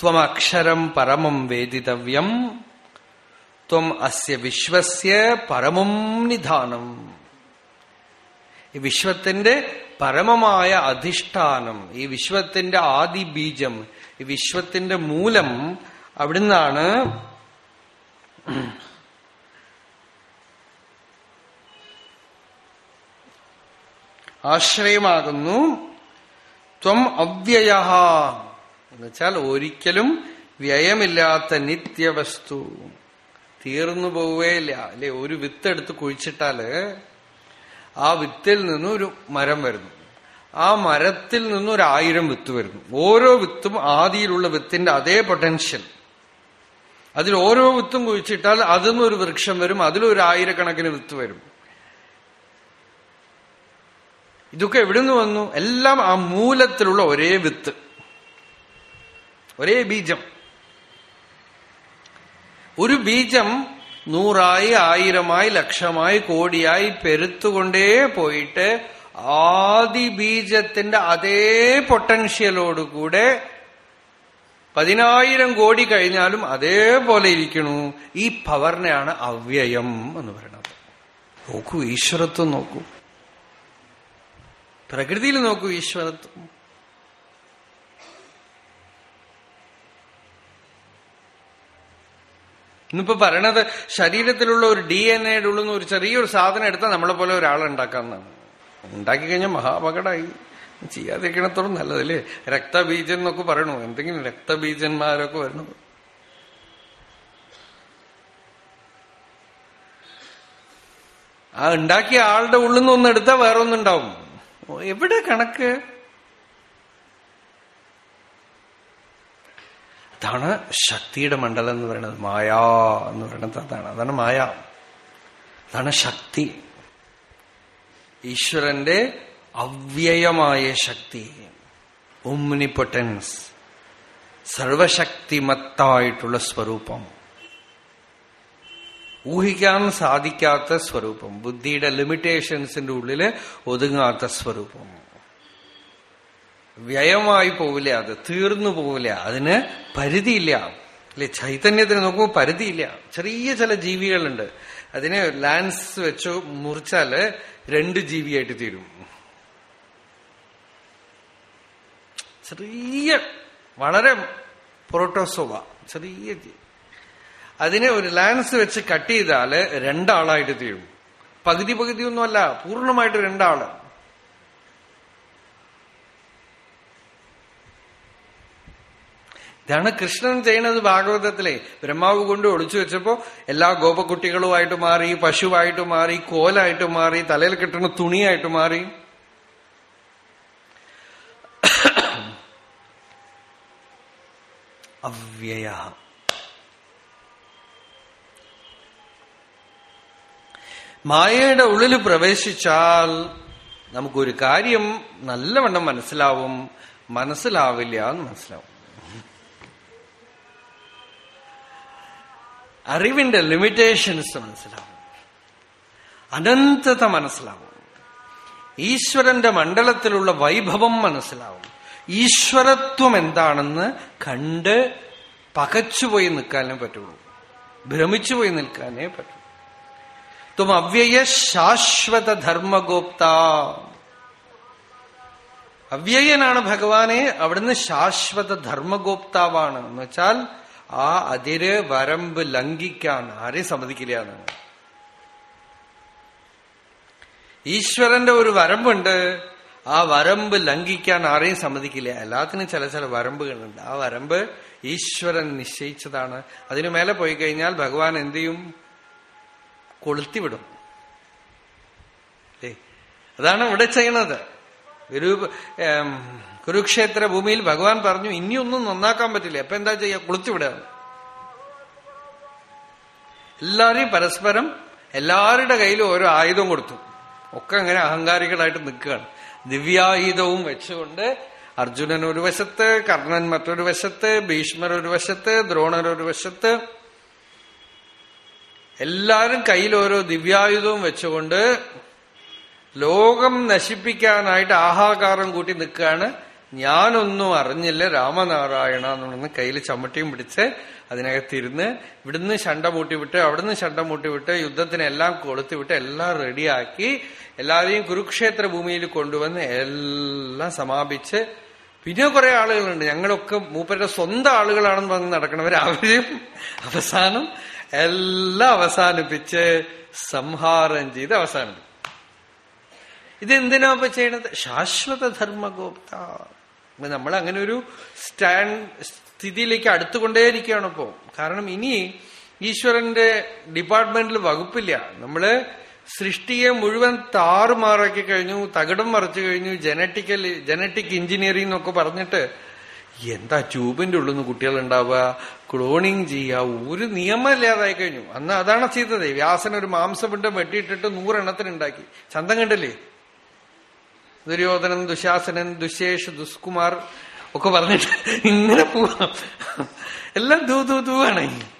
ത്വമക്ഷരം പരമം വേദിതവ്യം ത്വം അസ്യ വിശ്വസ്യ പരമം നിധാനം. ഈ വിശ്വത്തിന്റെ പരമമായ അധിഷ്ഠാനം ഈ വിശ്വത്തിന്റെ ആദി ബീജം ഈ വിശ്വത്തിന്റെ മൂലം അവിടുന്നാണ് ആശ്രയമാകുന്നു. ത്വം അവ്യയ എന്നുവെച്ചാൽ ഒരിക്കലും വ്യയമില്ലാത്ത നിത്യവസ്തു. തീർന്നു പോവുകയില്ല അല്ലെ ഒരു വിത്ത് എടുത്ത് കുഴിച്ചിട്ടാൽ ആ വിത്തിൽ നിന്നും ഒരു മരം വരുന്നു. ആ മരത്തിൽ നിന്നും ഒരു ആയിരം വിത്ത് വരുന്നു. ഓരോ വിത്തും ആദിയിലുള്ള വിത്തിന്റെ അതേ പൊട്ടൻഷ്യൽ. അതിൽ ഓരോ വിത്തും കുഴിച്ചിട്ടാൽ അതിൽ ഒരു വൃക്ഷം വരും അതിലൊരു ആയിരക്കണക്കിന് വിത്ത് വരും. ഇതൊക്കെ എവിടുന്ന് വന്നു? എല്ലാം ആ മൂലത്തിലുള്ള ഒരേ വിത്ത്. ഒരേ ബീജം. ഒരു ബീജം നൂറായി ആയിരമായി ലക്ഷമായി കോടിയായി പെരുത്തുകൊണ്ടേ പോയിട്ട് ആദി ബീജത്തിന്റെ അതേ പൊട്ടൻഷ്യലോടുകൂടെ പതിനായിരം കോടി കഴിഞ്ഞാലും അതേപോലെ ഇരിക്കണു. ഈ പവറിനെയാണ് അവ്യയം എന്ന് പറയുന്നത്. നോക്കൂ ഈശ്വരത്വം നോക്കൂ. പ്രകൃതിയിൽ നോക്കൂ ഈശ്വരത്വം. ഇന്നിപ്പോ പറയണത് ശരീരത്തിലുള്ള ഒരു ഡി എൻ എയുടെ ഉള്ളിൽ നിന്ന് ഒരു ചെറിയൊരു സാധനം എടുത്താൽ നമ്മളെ പോലെ ഒരാളെ ഉണ്ടാക്കാമെന്നാണ് ഉണ്ടാക്കി കഴിഞ്ഞാൽ മഹാപകടമായി ചെയ്യാതിരിക്കണത്തോളം നല്ലതല്ലേ? രക്തബീജൻ എന്നൊക്കെ പറയണു? എന്തെങ്കിലും രക്തബീജന്മാരൊക്കെ വരണു? ആ ഉണ്ടാക്കിയ ആളുടെ ഉള്ളിൽ നിന്ന് ഒന്ന് എടുത്താൽ വേറെ ഒന്നുണ്ടാവും എവിടെ കണക്ക്? അതാണ് ശക്തിയുടെ മണ്ഡലം എന്ന് പറയുന്നത്. മായ എന്ന് പറയുന്നത് അതാണ്. അതാണ് മായ. അതാണ് ശക്തി. ഈശ്വരന്റെ അവ്യയമായ ശക്തി. ഒമ്നിപൊട്ടൻസ് സർവശക്തിമത്തായിട്ടുള്ള സ്വരൂപം. ഊഹിക്കാൻ സാധിക്കാത്ത സ്വരൂപം. ബുദ്ധിയുടെ ലിമിറ്റേഷൻസിന്റെ ഉള്ളിൽ ഒതുങ്ങാത്ത സ്വരൂപം. വ്യയമായി പോവില്ല അത് തീർന്നു പോവില്ല അതിന് പരിധിയില്ല. അല്ലെ ചൈതന്യത്തിന് നോക്കുമ്പോൾ പരിധിയില്ല. ചെറിയ ചില ജീവികളുണ്ട്. അതിനെ ലാൻസ് വെച്ച് മുറിച്ചാൽ രണ്ട് ജീവിയായിട്ട് തീരും. ചെറിയ വളരെ പ്രോട്ടോസോവ ചെറിയ അതിനെ ഒരു ലാൻസ് വെച്ച് കട്ട് ചെയ്താൽ രണ്ടാളായിട്ട് തീരും. പകുതി പകുതിയൊന്നുമല്ല പൂർണമായിട്ട് രണ്ടാൾ. ഇതാണ് കൃഷ്ണൻ ചെയ്യുന്നത് ഭാഗവതത്തിലെ. ബ്രഹ്മാവ് കൊണ്ട് ഒളിച്ചു വെച്ചപ്പോ എല്ലാ ഗോപക്കുട്ടികളുമായിട്ട് മാറി പശുവായിട്ട് മാറി കോലായിട്ട് മാറി തലയിൽ കെട്ടുന്ന തുണിയായിട്ട് മാറി. അവ്യയ. മായയുടെ ഉള്ളിൽ പ്രവേശിച്ചാൽ നമുക്കൊരു കാര്യം നല്ലവണ്ണം മനസ്സിലാവും. മനസ്സിലാവില്ല എന്ന് മനസ്സിലാവും. അറിവിന്റെ ലിമിറ്റേഷൻസ് മനസ്സിലാവും. അനന്തത മനസ്സിലാവും. ഈശ്വരന്റെ മണ്ഡലത്തിലുള്ള വൈഭവം മനസ്സിലാവും. ഈശ്വരത്വം എന്താണെന്ന് കണ്ട് പകച്ചുപോയി നിൽക്കാനേ പറ്റുള്ളൂ. ഭ്രമിച്ചുപോയി നിൽക്കാനേ പറ്റുള്ളൂ. അവ്യയ ശാശ്വത ധർമ്മഗോപ്ത. അവ്യയനാണ് ഭഗവാനെ അവിടുന്ന് ശാശ്വത ധർമ്മഗോപ്താവാണ്. എന്ന് വെച്ചാൽ ആ അതിര് വരമ്പ് ലംഘിക്കാൻ ആരെയും സമ്മതിക്കില്ല എന്നാണ് ഈശ്വരന്റെ ഒരു വരമ്പുണ്ട്. ആ വരമ്പ് ലംഘിക്കാൻ ആരെയും സമ്മതിക്കില്ല. എല്ലാത്തിനും ചില ചില വരമ്പുകളുണ്ട്. ആ വരമ്പ് ഈശ്വരൻ നിശ്ചയിച്ചതാണ്. അതിനു മേലെ പോയി കഴിഞ്ഞാൽ ഭഗവാൻ എന്ത് ചെയ്യും? കൊളുത്തിവിടും. അതാണ് ഇവിടെ ചെയ്യണത് ഒരു കുരുക്ഷേത്ര ഭൂമിയിൽ ഭഗവാൻ പറഞ്ഞു ഇനിയൊന്നും നന്നാക്കാൻ പറ്റില്ല. അപ്പൊ എന്താ ചെയ്യാ? കുളിച്ചുവിടുക എല്ലാരെയും പരസ്പരം എല്ലാവരുടെ കയ്യിലും ഓരോ ആയുധം കൊടുത്തു. ഒക്കെ അങ്ങനെ അഹങ്കാരികളായിട്ട് നിൽക്കുകയാണ്. ദിവ്യായുധവും വെച്ചുകൊണ്ട് അർജുനൻ ഒരു വശത്ത് കർണൻ മറ്റൊരു വശത്ത് ഭീഷ്മർ ഒരു വശത്ത് ദ്രോണർ ഒരു വശത്ത്. എല്ലാരും കയ്യിൽ ഓരോ ദിവ്യായുധവും വെച്ചുകൊണ്ട് ലോകം നശിപ്പിക്കാനായിട്ട് ആഹാകാരം കൂട്ടി നിൽക്കുകയാണ് ഞാനൊന്നും അറിഞ്ഞില്ല രാമനാരായണ എന്ന് കയ്യിൽ ചമ്മട്ടിയും പിടിച്ച് അതിനകത്തിരുന്ന് ഇവിടുന്ന് ശണ്ട മൂട്ടിവിട്ട് അവിടുന്ന് ശണ്ട മൂട്ടിവിട്ട് യുദ്ധത്തിനെല്ലാം കൊളുത്തിവിട്ട് എല്ലാം റെഡിയാക്കി എല്ലാവരെയും കുരുക്ഷേത്ര ഭൂമിയിൽ കൊണ്ടുവന്ന് എല്ലാം സമാപിച്ച് പിന്നെ കുറെ ആളുകളുണ്ട്. ഞങ്ങളൊക്കെ മൂപ്പരുടെ സ്വന്തം ആളുകളാണെന്ന് പറഞ്ഞ് നടക്കണവർ അവരെയും അവസാനം എല്ലാം അവസാനിപ്പിച്ച് സംഹാരം ചെയ്ത് അവസാനിപ്പിക്കും. ഇതെന്തിനാ ചെയ്യണത്? ശാശ്വത ധർമ്മഗോപ്ത. നമ്മൾ അങ്ങനെ ഒരു സ്റ്റാൻഡ് സ്ഥിതിയിലേക്ക് അടുത്തുകൊണ്ടേയിരിക്കുകയാണ് ഇപ്പോ. കാരണം ഇനി ഈശ്വരന്റെ ഡിപ്പാർട്ട്മെന്റിൽ വകുപ്പില്ല. നമ്മൾ സൃഷ്ടിയെ മുഴുവൻ താറുമാറാക്കി കഴിഞ്ഞു തകിടം മറിച്ചു കഴിഞ്ഞു ജനറ്റിക്കൽ ജനറ്റിക് എഞ്ചിനീയറിംഗ് എന്നൊക്കെ പറഞ്ഞിട്ട് എന്താ ട്യൂബിന്റെ ഉള്ളിൽ നിന്ന് കുട്ടികൾ ഉണ്ടാവുക ക്ലോണിങ് ചെയ്യുക? ഒരു നിയമം ഇല്ലാതായി കഴിഞ്ഞു. അന്ന് അതാണ് ചെയ്തത്. വ്യാസൻ ഒരു മാംസപിണ്ടം വെട്ടിയിട്ടിട്ട് നൂറെണ്ണത്തിനുണ്ടാക്കി. ചന്തം കണ്ടില്ലേ? ദുര്യോധനൻ ദുശാസനൻ ദുശേഷ് ദുസ്കുമാർ ഒക്കെ പറഞ്ഞിട്ട് ഇങ്ങനെ പോവാം. എല്ലാം ദൂ ദൂ ദൂ ആണ്.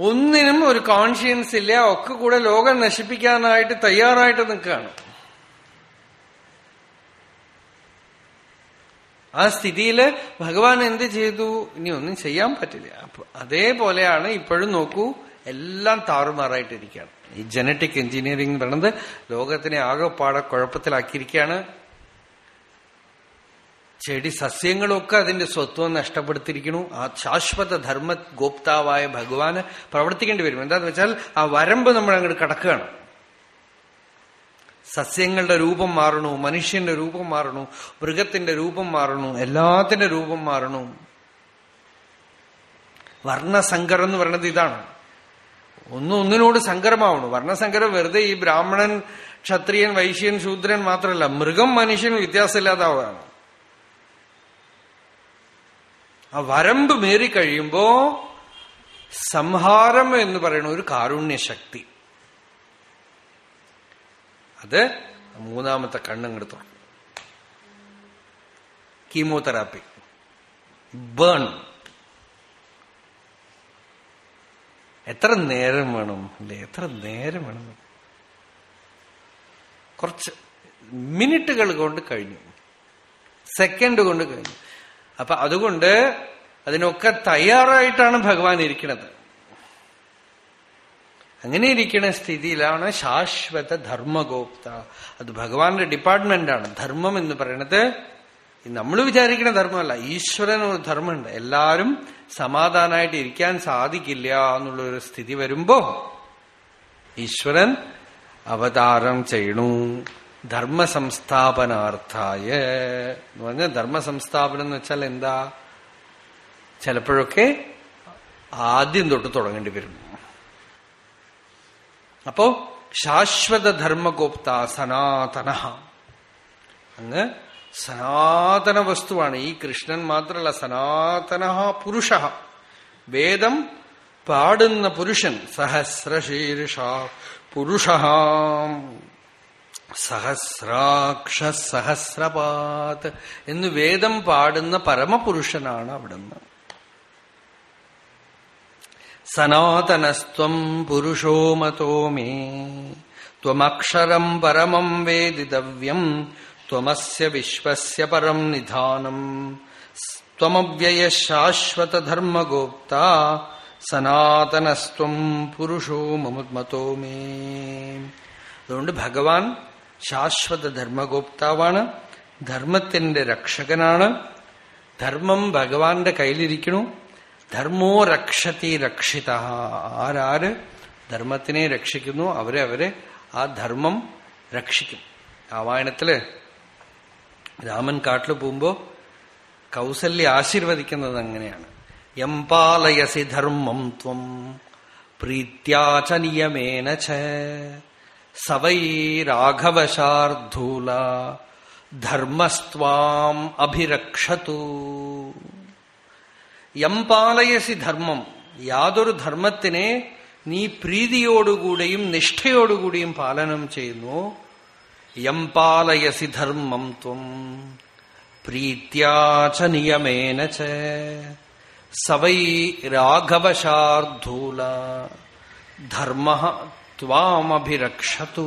ഒന്നിനും ഒരു കോൺഷ്യൻസ് ഇല്ല. ഒക്കെ കൂടെ ലോകം നശിപ്പിക്കാനായിട്ട് തയ്യാറായിട്ട് നിൽക്കുകയാണ്. ആ സ്ഥിതിയിൽ ഭഗവാൻ എന്ത് ചെയ്തു? ഇനി ഒന്നും ചെയ്യാൻ പറ്റില്ല. അതേപോലെയാണ് ഇപ്പോഴും നോക്കൂ എല്ലാം താറുമാറായിട്ടിരിക്കുകയാണ്. ഈ ജനറ്റിക് എഞ്ചിനീയറിംഗ് എന്ന് പറയുന്നത് ലോകത്തിനെ ആകെപ്പാടെ കുഴപ്പത്തിലാക്കിയിരിക്കുകയാണ്. ചെടി സസ്യങ്ങളൊക്കെ അതിന്റെ സ്വത്വം നഷ്ടപ്പെടുത്തിയിരിക്കുന്നു. ആ ശാശ്വത ധർമ്മ ഗോപ്താവായ ഭഗവാന് പ്രവർത്തിക്കേണ്ടി വരും. എന്താന്ന് വെച്ചാൽ ആ വരമ്പ് നമ്മൾ അങ്ങോട്ട് കടക്കുകയാണ്. സസ്യങ്ങളുടെ രൂപം മാറണു മനുഷ്യന്റെ രൂപം മാറണു മൃഗത്തിന്റെ രൂപം മാറണു എല്ലാത്തിന്റെ രൂപം മാറണു. വർണസങ്കരം എന്ന് പറയുന്നത് ഇതാണ്. ഒന്നും ഒന്നിനോട് സങ്കരമാവണു. വർണസങ്കരം വെറുതെ ഈ ബ്രാഹ്മണൻ ക്ഷത്രിയൻ വൈശ്യൻ ശൂദ്രൻ മാത്രമല്ല മൃഗം മനുഷ്യൻ വ്യത്യാസമില്ലാതാവുകയാണ്. ആ വരമ്പ് മേറിക്കഴിയുമ്പോ സംഹാരം എന്ന് പറയുന്ന ഒരു കാരുണ്യശക്തി. അത് മൂന്നാമത്തെ കണ്ണങ്ങട് തുറക്കും. കീമോതെറാപ്പി. ബേൺ. എത്ര നേരം വേണം അല്ലേ? എത്ര നേരം വേണം. കുറച്ച് മിനിറ്റുകൾ കൊണ്ട് കഴിഞ്ഞു. സെക്കൻഡ് കൊണ്ട് കഴിഞ്ഞു. അപ്പൊ അതുകൊണ്ട് അതിനൊക്കെ തയ്യാറായിട്ടാണ് ഭഗവാൻ ഇരിക്കുന്നത്. അങ്ങനെ ഇരിക്കുന്ന സ്ഥിതിയിലാണ് ശാശ്വത ധർമ്മഗോപ്ത. അത് ഭഗവാന്റെ ഡിപ്പാർട്ട്മെന്റാണ് ധർമ്മം എന്ന് പറയണത് നമ്മൾ വിചാരിക്കുന്ന ധർമ്മമല്ല. ഈശ്വരൻ ഒരു ധർമ്മമുണ്ട്. എല്ലാരും സമാധാനമായിട്ട് ഇരിക്കാൻ സാധിക്കില്ല എന്നുള്ള ഒരു സ്ഥിതി വരുമ്പോ ഈശ്വരൻ അവതാരം ചെയ്യണു. ധർമ്മ സംസ്ഥാപനാർത്ഥായ എന്ന് പറഞ്ഞ ധർമ്മ സംസ്ഥാപനം എന്ന് വെച്ചാൽ എന്താ? ചിലപ്പോഴൊക്കെ ആദ്യം തൊട്ട് തുടങ്ങേണ്ടി വരും. അപ്പോ ശാശ്വത ധർമ്മഗോപ്ത സനാതന. അങ്ങ് സനാതന വസ്തുവാണ് ഈ കൃഷ്ണൻ മാത്രമല്ല സനാതന പുരുഷ. വേദം പാടുന്ന പുരുഷൻ സഹസ്രശീർഷ പുരുഷ. സഹസ്രാക്ഷ സഹസ്രപാത് എന്ന് വേദം പാടുന്ന പരമപുരുഷനാണ് അവിടുന്ന്. സനാതനസ്ത്വം പുരുഷോ മതോ മേ. ത്വമക്ഷരം പരമം വേദിതവ്യം ത്വമസ്യ വിശ്വസ്യ പരം നിധാനം. ത്വമവ്യയ ശാശ്വതധർമ്മഗോപ്ത സനാതനസ്ത്വം പുരുഷോ മമുത്മതോ മേ. അതുകൊണ്ട് ഭഗവാൻ ശാശ്വത ധർമ്മഗോപ്താവാണ് ധർമ്മത്തിന്റെ രക്ഷകനാണ്. ധർമ്മം ഭഗവാന്റെ കയ്യിലിരിക്കണു. ധർമ്മോ രക്ഷതി രക്ഷിത. ആരാര് ധർമ്മത്തിനെ രക്ഷിക്കുന്നു അവരെ അവരെ ആ ധർമ്മം രക്ഷിക്കും. രാമായണത്തിൽ രാമൻ കാട്ടിൽ പോകുമ്പോ കൗസല്യ ആശീർവദിക്കുന്നത് അങ്ങനെയാണ്. എം പാലയസി ധർമ്മം ത്വം പ്രീത്യാച നിയമേന ച. സവൈ രാഘവശാർദ്ധൂല ധർമ്മസ്വാം അഭിരക്ഷതു. യം പാലയസി ധർമ്മം. യാതൊരു ധർമ്മത്തിനെ നീ പ്രീതിയോടുകൂടെയും നിഷ്ഠയോടുകൂടിയും പാലനം ചെയ്യുന്നു. എംപാലയസി ധർമ്മം ത്വം. പ്രീത്യാച നിയമേന ച. സവൈ രാഘവശാർദ്ധൂല ധർമ്മ ത്വാമഭിരക്ഷതു.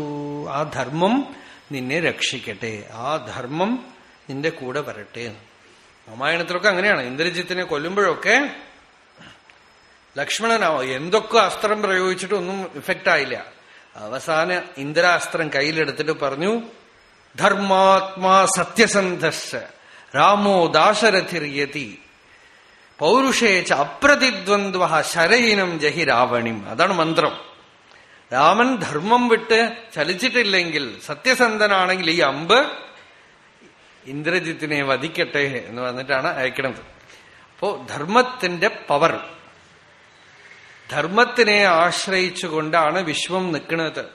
ആ ധർമ്മം നിന്നെ രക്ഷിക്കട്ടെ. ആ ധർമ്മം നിന്റെ കൂടെ വരട്ടെ രാമായണത്തിലൊക്കെ അങ്ങനെയാണ്. ഇന്ദ്രജിത്തിനെ കൊല്ലുമ്പോഴൊക്കെ ലക്ഷ്മണനാവോ എന്തൊക്കെ അസ്ത്രം പ്രയോഗിച്ചിട്ടൊന്നും ഇഫക്റ്റ് ആയില്ല. അവസാന ഇന്ദ്രാസ്ത്രം കയ്യിലെടുത്തിട്ട് പറഞ്ഞു ധർമാത്മാ സത്യസന്ധസ് രാമോ ദാശരഥിർയതി പൗരുഷേച്ച അപ്രതിദ്വന്ദ്വ ശരയിനം ജഹി രാവണിം. അതാണ് മന്ത്രം. രാമൻ ധർമ്മം വിട്ട് ചലിച്ചിട്ടില്ലെങ്കിൽ സത്യസന്ധനാണെങ്കിൽ ഈ അമ്പ് ഇന്ദ്രജിത്തിനെ വധിക്കട്ടെ എന്ന് പറഞ്ഞിട്ടാണ് അയക്കണത് അപ്പോ ധർമ്മത്തിന്റെ പവർ ധർമ്മത്തിനെ ആശ്രയിച്ചുകൊണ്ടാണ് വിശ്വം നിൽക്കുന്നത്.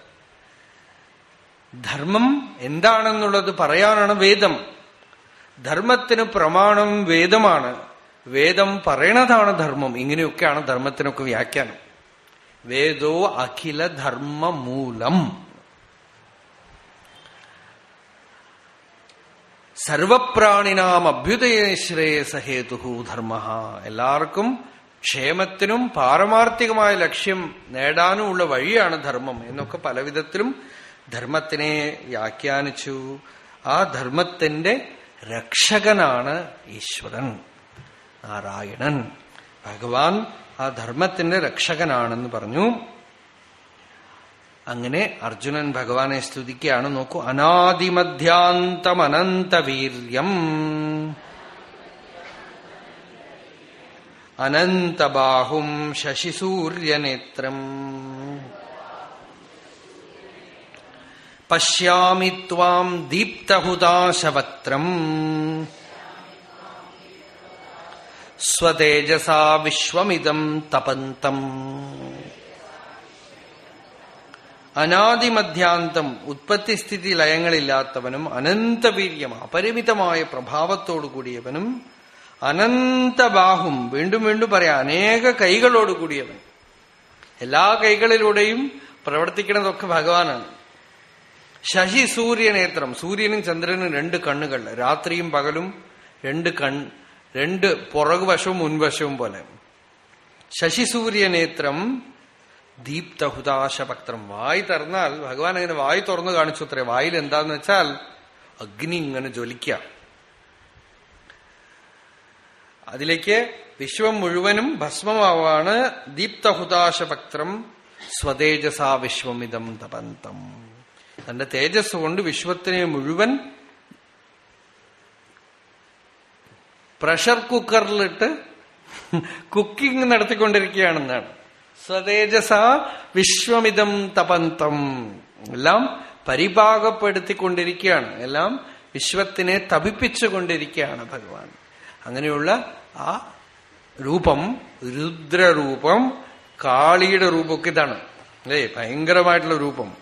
ധർമ്മം എന്താണെന്നുള്ളത് പറയാനാണ് വേദം. ധർമ്മത്തിന് പ്രമാണം വേദമാണ്. വേദം പറയണതാണ് ധർമ്മം. ഇങ്ങനെയൊക്കെയാണ് ധർമ്മത്തിനൊക്കെ വ്യാഖ്യാനം. വേദോ അഖില ധർമ്മമൂലം. സർവപ്രാണിനാം അഭ്യുദയ ശ്രേയസഹേതുഹു ധർമ്മ. എല്ലാവർക്കും ക്ഷേമത്തിനും പാരമാർത്ഥികമായ ലക്ഷ്യം നേടാനുമുള്ള വഴിയാണ് ധർമ്മം എന്നൊക്കെ പലവിധത്തിലും ധർമ്മത്തിനെ വ്യാഖ്യാനിച്ചു. ആ ധർമ്മത്തിന്റെ രക്ഷകനാണ് ഈശ്വരൻ നാരായണൻ. ഭഗവാൻ ആ ധർമ്മത്തിന്റെ രക്ഷകനാണെന്ന് പറഞ്ഞു. അങ്ങനെ അർജുനൻ ഭഗവാനെ സ്തുതിക്കുകയാണ്. നോക്കൂ അനാദിമധ്യാന്തമനന്തവീര്യം. അനന്തബാഹും ശശിസൂര്യനേത്രം. പശ്യാമി ത്വാം ദീപ്തഹുതാശവക്ത്രം സ്വതേജസാ വിശ്വമിതം തപന്തം. അനാദിമധ്യാന്തം ഉത്പത്തിസ്ഥിതി ലയങ്ങളില്ലാത്തവനും അനന്തവീര്യം അപരിമിതമായ പ്രഭാവത്തോടു കൂടിയവനും അനന്തബാഹും വീണ്ടും വീണ്ടും പറയാം അനേക കൈകളോട് കൂടിയവൻ. എല്ലാ കൈകളിലൂടെയും പ്രവർത്തിക്കുന്നതൊക്കെ ഭഗവാനാണ്. ശശി സൂര്യനേത്രം സൂര്യനും ചന്ദ്രനും രണ്ട് കണ്ണുകൾ രാത്രിയും പകലും രണ്ട് കൺ രണ്ട് പുറകുവശവും മുൻവശവും പോലെ. ശശി സൂര്യനേത്രം ദീപ്തഹുതാശപക്ത്രം വായി തുറന്നാൽ ഭഗവാൻ അങ്ങനെ വായി തുറന്നു കാണിച്ചു അത്രേ. വായിൽ എന്താന്ന് വെച്ചാൽ അഗ്നി ഇങ്ങനെ ജ്വലിക്ക അതിലേക്ക് വിശ്വം മുഴുവനും ഭസ്മമാവാണ് ദീപ്തഹുതാശപക്ത്രം സ്വതേജസാ വിശ്വമിതം തപന്തം. തന്റെ തേജസ് കൊണ്ട് വിശ്വത്തിനെ മുഴുവൻ പ്രഷർ കുക്കറിലിട്ട് കുക്കിംഗ് നടത്തിക്കൊണ്ടിരിക്കുകയാണെന്നാണ്. സ്വതേജസ വിശ്വമിതം തപന്തം. എല്ലാം പരിപാകപ്പെടുത്തിക്കൊണ്ടിരിക്കുകയാണ് എല്ലാം വിശ്വത്തിനെ തപിപ്പിച്ചുകൊണ്ടിരിക്കുകയാണ് ഭഗവാൻ. അങ്ങനെയുള്ള ആ രൂപം രുദ്രരൂപം കാളിയുടെ രൂപമൊക്കെ ഇതാണ്. അല്ലേ? ഭയങ്കരമായിട്ടുള്ള രൂപം.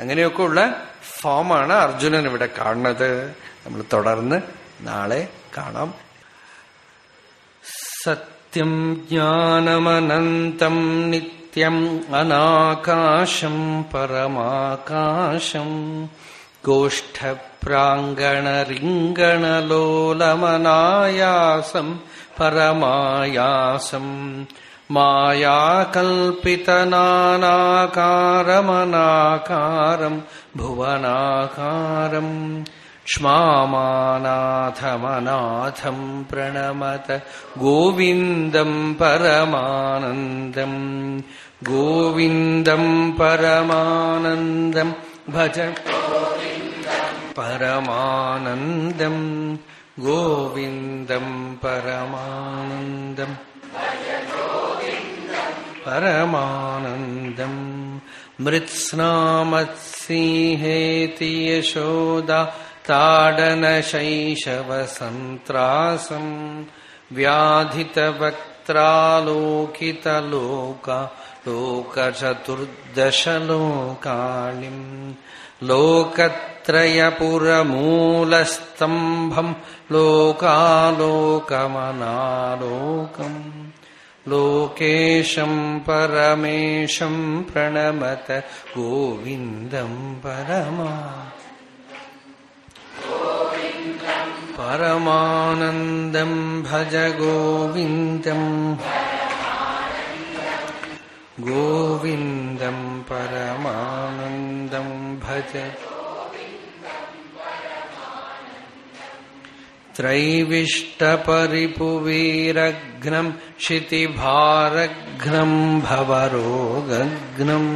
അങ്ങനെയൊക്കെ ഉള്ള ഫോമാണ് അർജുനൻ ഇവിടെ കാണുന്നത്. നമ്മൾ തുടർന്ന് നാളെ കാണാം. नित्यम् ज्ञानमनन्तम् नित्यम् अनाकाशम् परमाकाशम् गोष्ठप्राङ्गणरिङ्गणलोलमनायासम् परमायासम् मायाकल्पितनानाकारमनाकारम् भुवनाकारम् क्ष्मामानाथमनाथम् प्रणमत गोविन्दम् परमानन्दम् गोविन्दम् परमानन्दम् भज परमानन्दम् गोविन्दम् परमानन्दम् परमानन्दम् मृत्स्नामत्सिंहेति यशोदा ताडनशैशवसन्त्रासम् व्याधितवक्त्रालोकितलोका लोकचतुर्दशलोकालिम् लोकत्रयपुरमूलस्तम्भम् लोकालोकमनालोकम् लोकेशम् परमेशम् प्रणमत गोविन्दम् परमा परमानंदम भज गोविंदम गोविंदम परमानंदम भज। त्रैविष्टपरिपुवीरघ्नम् क्षितिभारघ्नम भवरोगघ्नम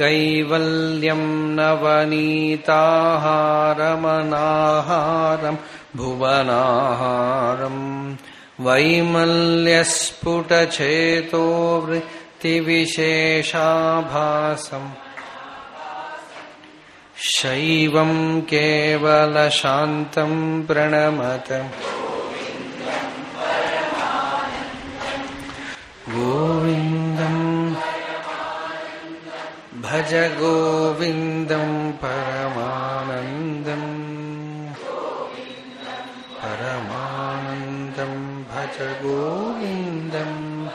कैवल्यम् नवनीताहारमनाहारम् भुवनाहारम् वैमल्यस्फुटचेतो वृत्तिविशेषाभासम् शैवम् केवलशान्तम् प्रणमत। गोविन्दम् भज गोविन्दम् परमानन्दम्। परमानन्दम् भज गोविन्दम्।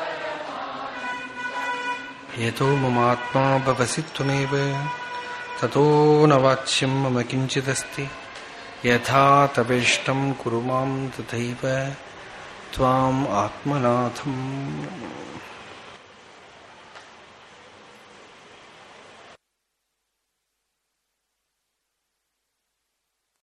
यतो ममात्मा भवसि त्वमेव, ततो न वाच्यम् मम किञ्चिदस्ति। यथा तवेष्टम् कुरु